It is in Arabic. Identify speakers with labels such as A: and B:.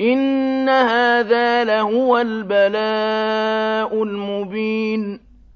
A: إِنَّ هَٰذَا لَهُوَ الْبَلَاءُ الْمُبِينُ